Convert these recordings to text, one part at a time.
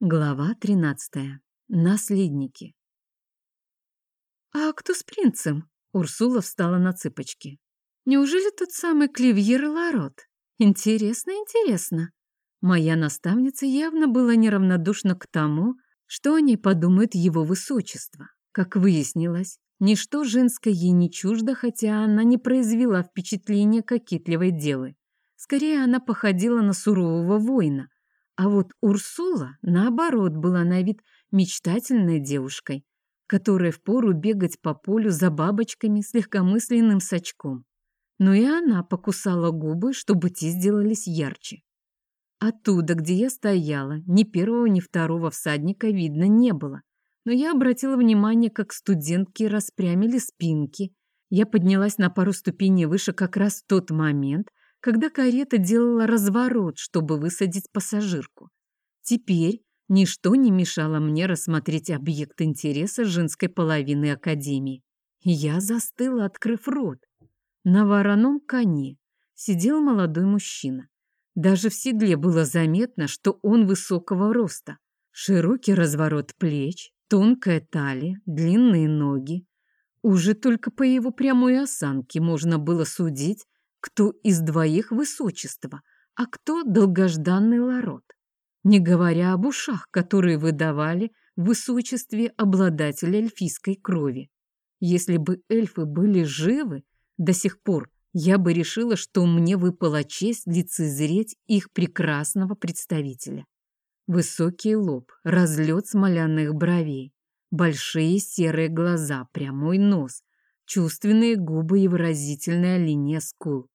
Глава 13. Наследники. «А кто с принцем?» Урсула встала на цыпочки. «Неужели тот самый Кливьер Ларот? Интересно, интересно». Моя наставница явно была неравнодушна к тому, что о ней подумает его высочество. Как выяснилось, ничто женское ей не чуждо, хотя она не произвела впечатления кокетливой девы. Скорее, она походила на сурового воина – а вот Урсула, наоборот, была на вид мечтательной девушкой, которая впору бегать по полю за бабочками с легкомысленным сачком. Но и она покусала губы, чтобы те сделались ярче. Оттуда, где я стояла, ни первого, ни второго всадника видно не было. Но я обратила внимание, как студентки распрямили спинки. Я поднялась на пару ступеней выше как раз в тот момент, когда карета делала разворот, чтобы высадить пассажирку. Теперь ничто не мешало мне рассмотреть объект интереса женской половины Академии. Я застыла, открыв рот. На вороном коне сидел молодой мужчина. Даже в седле было заметно, что он высокого роста. Широкий разворот плеч, тонкая талия, длинные ноги. Уже только по его прямой осанке можно было судить, кто из двоих высочество, а кто долгожданный ларот. Не говоря об ушах, которые выдавали в высочестве обладателя эльфийской крови. Если бы эльфы были живы до сих пор, я бы решила, что мне выпала честь лицезреть их прекрасного представителя. Высокий лоб, разлет смоляных бровей, большие серые глаза, прямой нос, чувственные губы и выразительная линия скул.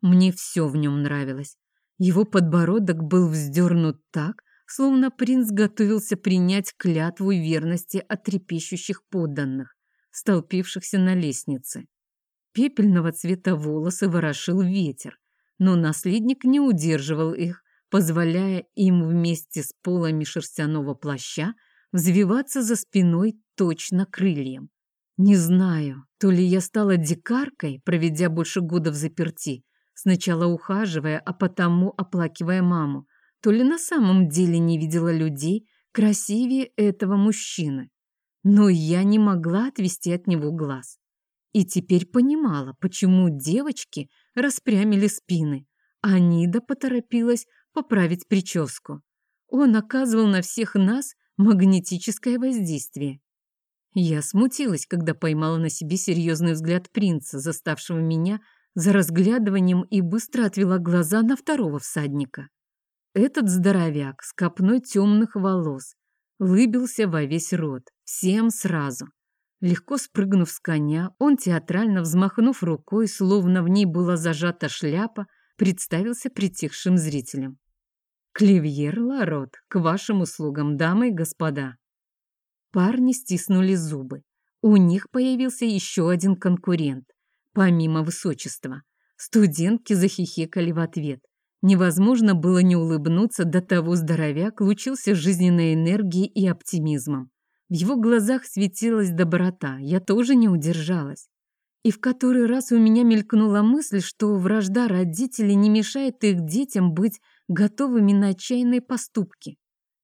Мне все в нем нравилось. Его подбородок был вздернут так, словно принц готовился принять клятву верности от трепещущих подданных, столпившихся на лестнице. Пепельного цвета волосы ворошил ветер, но наследник не удерживал их, позволяя им вместе с полами шерстяного плаща взвиваться за спиной точно крыльям. Не знаю, то ли я стала дикаркой, проведя больше года в заперти, сначала ухаживая, а потому оплакивая маму, то ли на самом деле не видела людей красивее этого мужчины. Но я не могла отвести от него глаз. И теперь понимала, почему девочки распрямили спины, а Нида поторопилась поправить прическу. Он оказывал на всех нас магнетическое воздействие. Я смутилась, когда поймала на себе серьезный взгляд принца, заставшего меня за разглядыванием и быстро отвела глаза на второго всадника. Этот здоровяк с копной темных волос лыбился во весь рот, всем сразу. Легко спрыгнув с коня, он, театрально взмахнув рукой, словно в ней была зажата шляпа, представился притихшим зрителям. «Кливьер Ларот, к вашим услугам, дамы и господа!» Парни стиснули зубы. У них появился еще один конкурент помимо высочества. Студентки захихикали в ответ. Невозможно было не улыбнуться, до того здоровяк лучился жизненной энергией и оптимизмом. В его глазах светилась доброта, я тоже не удержалась. И в который раз у меня мелькнула мысль, что вражда родителей не мешает их детям быть готовыми на отчаянные поступки.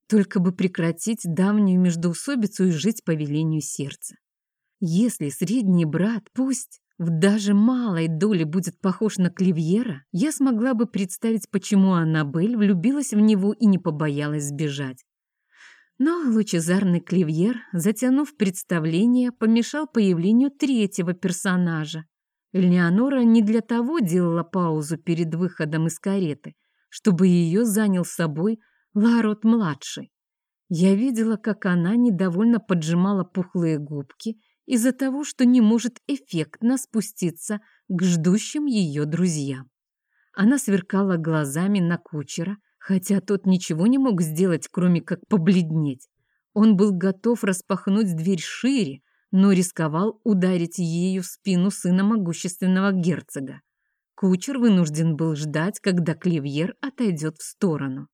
Только бы прекратить давнюю междоусобицу и жить по велению сердца. Если средний брат, пусть в даже малой доле будет похож на Кливьера, я смогла бы представить, почему Аннабель влюбилась в него и не побоялась сбежать. Но лучезарный Кливьер, затянув представление, помешал появлению третьего персонажа. Элеонора не для того делала паузу перед выходом из кареты, чтобы ее занял собой Ларот-младший. Я видела, как она недовольно поджимала пухлые губки из-за того, что не может эффектно спуститься к ждущим ее друзьям. Она сверкала глазами на кучера, хотя тот ничего не мог сделать, кроме как побледнеть. Он был готов распахнуть дверь шире, но рисковал ударить ею в спину сына могущественного герцога. Кучер вынужден был ждать, когда Кливьер отойдет в сторону.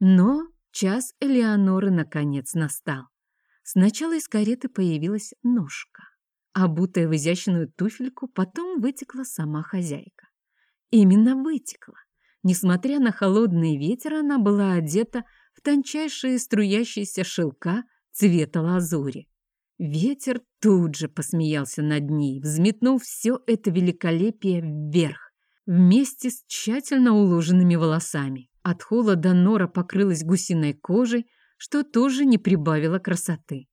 Но час Элеоноры наконец настал. Сначала из кареты появилась ножка, обутая в изящную туфельку, потом вытекла сама хозяйка. Именно вытекла. Несмотря на холодный ветер, она была одета в тончайшие струящиеся шелка цвета лазури. Ветер тут же посмеялся над ней, взметнув все это великолепие вверх, вместе с тщательно уложенными волосами. От холода Нора покрылась гусиной кожей, что тоже не прибавило красоты.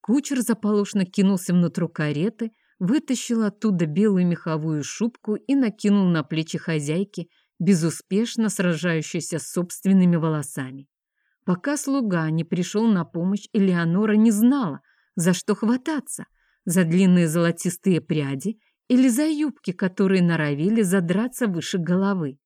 Кучер заполошно кинулся внутрь кареты, вытащил оттуда белую меховую шубку и накинул на плечи хозяйки, безуспешно сражающейся с собственными волосами. Пока слуга не пришел на помощь, Элеонора не знала, за что хвататься, за длинные золотистые пряди или за юбки, которые норовили задраться выше головы.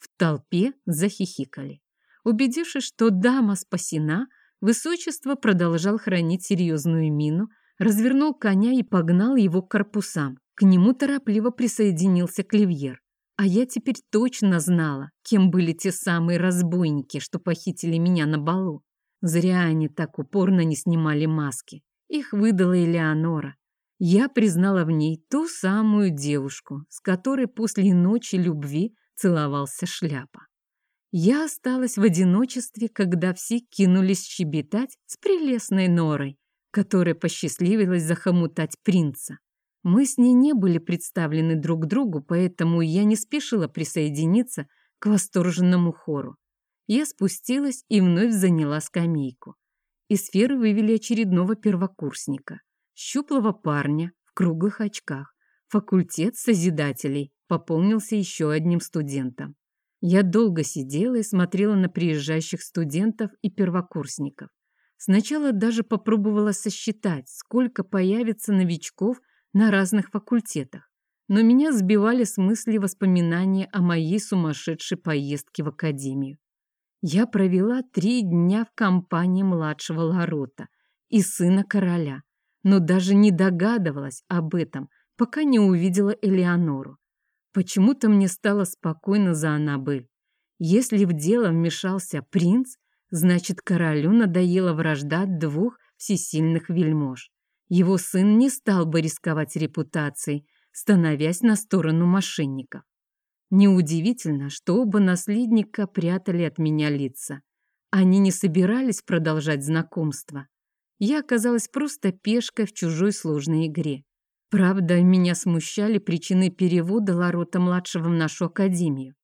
В толпе захихикали. Убедившись, что дама спасена, Высочество продолжал хранить серьезную мину, развернул коня и погнал его к корпусам. К нему торопливо присоединился Кливьер. А я теперь точно знала, кем были те самые разбойники, что похитили меня на балу. Зря они так упорно не снимали маски. Их выдала Элеонора. Я признала в ней ту самую девушку, с которой после ночи любви целовался шляпа. Я осталась в одиночестве, когда все кинулись щебетать с прелестной Норой, которая посчастливилась захомутать принца. Мы с ней не были представлены друг другу, поэтому я не спешила присоединиться к восторженному хору. Я спустилась и вновь заняла скамейку. Из сферы вывели очередного первокурсника, щуплого парня в круглых очках. Факультет Созидателей пополнился еще одним студентом. Я долго сидела и смотрела на приезжающих студентов и первокурсников. Сначала даже попробовала сосчитать, сколько появится новичков на разных факультетах. Но меня сбивали с мысли воспоминания о моей сумасшедшей поездке в академию. Я провела три дня в компании младшего Ларота и сына короля, но даже не догадывалась об этом, пока не увидела Элеонору. Почему-то мне стало спокойно за Аннабель. Если в дело вмешался принц, значит, королю надоела вражда двух всесильных вельмож. Его сын не стал бы рисковать репутацией, становясь на сторону мошенников. Неудивительно, что оба наследника прятали от меня лица. Они не собирались продолжать знакомство. Я оказалась просто пешкой в чужой сложной игре. Правда, меня смущали причины перевода Ларота-младшего в нашу академию.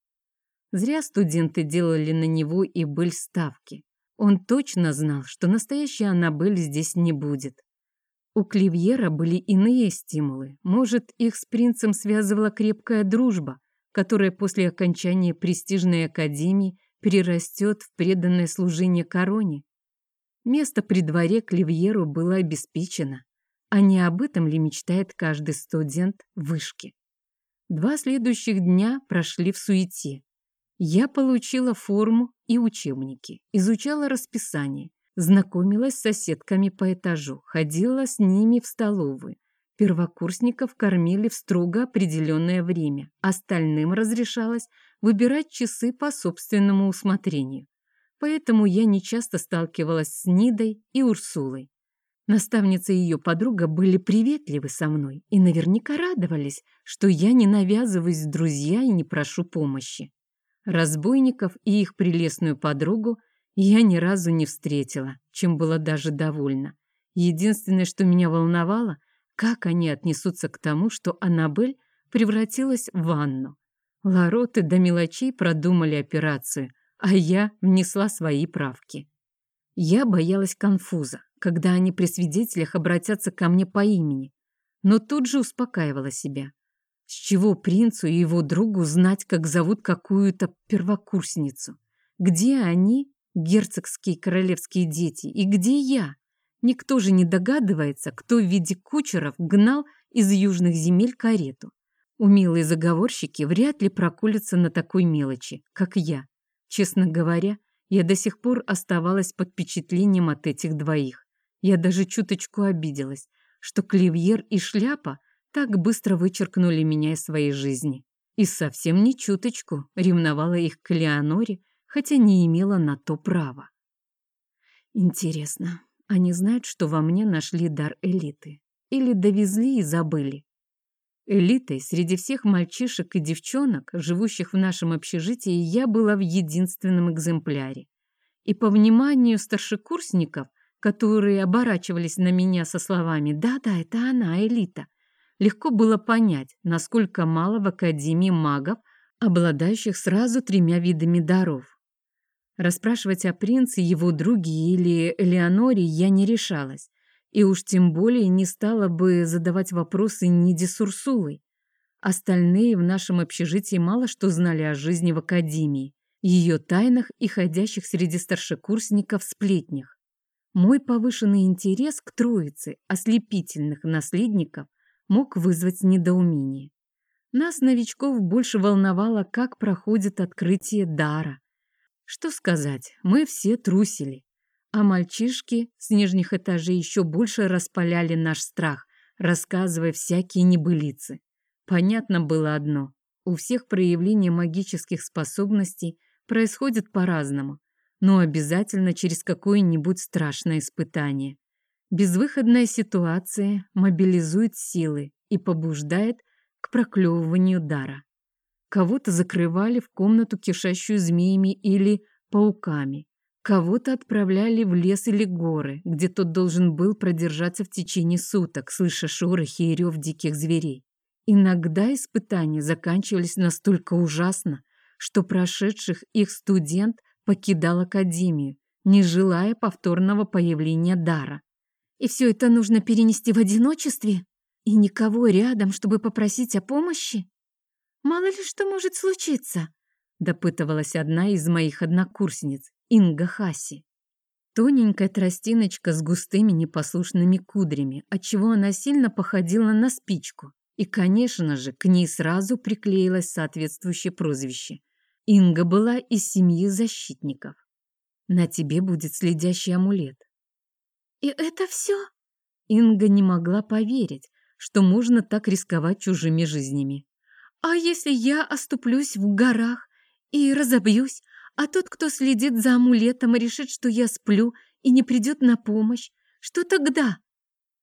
Зря студенты делали на него и быль ставки. Он точно знал, что настоящая Аннабель здесь не будет. У Кливьера были иные стимулы. Может, их с принцем связывала крепкая дружба, которая после окончания престижной академии перерастет в преданное служение короне. Место при дворе Кливьеру было обеспечено. А не об этом ли мечтает каждый студент вышки? Два следующих дня прошли в суете. Я получила форму и учебники, изучала расписание, знакомилась с соседками по этажу, ходила с ними в столовую. Первокурсников кормили в строго определенное время, остальным разрешалось выбирать часы по собственному усмотрению. Поэтому я нечасто сталкивалась с Нидой и Урсулой. Наставница и ее подруга были приветливы со мной и наверняка радовались, что я не навязываюсь в друзья и не прошу помощи. Разбойников и их прелестную подругу я ни разу не встретила, чем была даже довольна. Единственное, что меня волновало, как они отнесутся к тому, что Аннабель превратилась в ванну. Лароты до мелочей продумали операцию, а я внесла свои правки. Я боялась конфуза, когда они при свидетелях обратятся ко мне по имени, но тут же успокаивала себя. С чего принцу и его другу знать, как зовут какую-то первокурсницу? Где они, герцогские королевские дети, и где я? Никто же не догадывается, кто в виде кучеров гнал из южных земель карету. Умелые заговорщики вряд ли проколятся на такой мелочи, как я. Честно говоря, я до сих пор оставалась под впечатлением от этих двоих. Я даже чуточку обиделась, что Кливьер и Шляпа так быстро вычеркнули меня из своей жизни. И совсем не чуточку ревновала их к Леоноре, хотя не имела на то права. Интересно, они знают, что во мне нашли дар элиты? Или довезли и забыли? Элитой среди всех мальчишек и девчонок, живущих в нашем общежитии, я была в единственном экземпляре. и по вниманию старшекурсников, которые оборачивались на меня со словами «Да-да, это она, Элита», легко было понять, насколько мало в Академии магов, обладающих сразу тремя видами даров. Расспрашивать о принце, его друге или Элеоноре я не решалась, и уж тем более не стала бы задавать вопросы Ниде Сурсулой. Остальные в нашем общежитии мало что знали о жизни в академии, ее тайнах и ходящих среди старшекурсников сплетнях. Мой повышенный интерес к троице ослепительных наследников мог вызвать недоумение. Нас, новичков, больше волновало, как проходит открытие дара. Что сказать, мы все трусили, а мальчишки с нижних этажей еще больше распаляли наш страх, рассказывая всякие небылицы. Понятно было одно. У всех проявление магических способностей происходит по-разному, но обязательно через какое-нибудь страшное испытание. Безвыходная ситуация мобилизует силы и побуждает к проклевыванию дара. Кого-то закрывали в комнату, кишащую змеями или пауками. Кого-то отправляли в лес или горы, где тот должен был продержаться в течение суток, слыша шорохи и рев диких зверей. Иногда испытания заканчивались настолько ужасно, что прошедших их студент покидал академию, не желая повторного появления дара. И все это нужно перенести в одиночестве? И никого рядом, чтобы попросить о помощи? Мало ли что может случиться, допытывалась одна из моих однокурсниц, Инга Хаси. Тоненькая тростиночка с густыми непослушными кудрями, отчего она сильно походила на спичку. И, конечно же, к ней сразу приклеилось соответствующее прозвище. Инга была из семьи защитников. На тебе будет следящий амулет. И это все? Инга не могла поверить, что можно так рисковать чужими жизнями. А если я оступлюсь в горах и разобьюсь, а тот, кто следит за амулетом, решит, что я сплю и не придет на помощь, что тогда?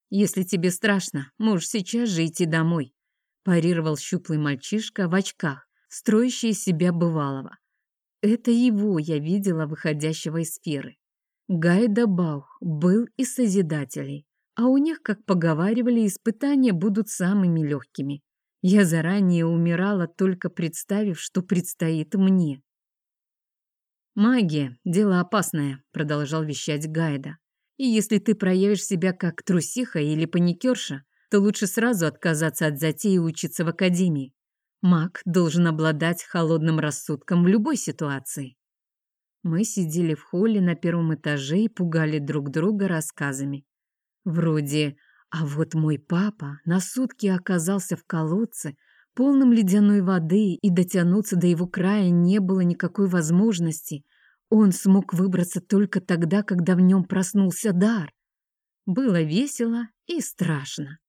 «Если тебе страшно, можешь сейчас же идти домой», парировал щуплый мальчишка в очках, строящий из себя бывалого. Это его я видела, выходящего из сферы. Гайда Баух был из Созидателей, а у них, как поговаривали, испытания будут самыми легкими. Я заранее умирала, только представив, что предстоит мне. «Магия — дело опасное», — продолжал вещать Гайда. И если ты проявишь себя как трусиха или паникерша, то лучше сразу отказаться от затеи учиться в академии. Маг должен обладать холодным рассудком в любой ситуации. Мы сидели в холле на первом этаже и пугали друг друга рассказами. Вроде «А вот мой папа на сутки оказался в колодце, полном ледяной воды, и дотянуться до его края не было никакой возможности, он смог выбраться только тогда, когда в нем проснулся дар. Было весело и страшно.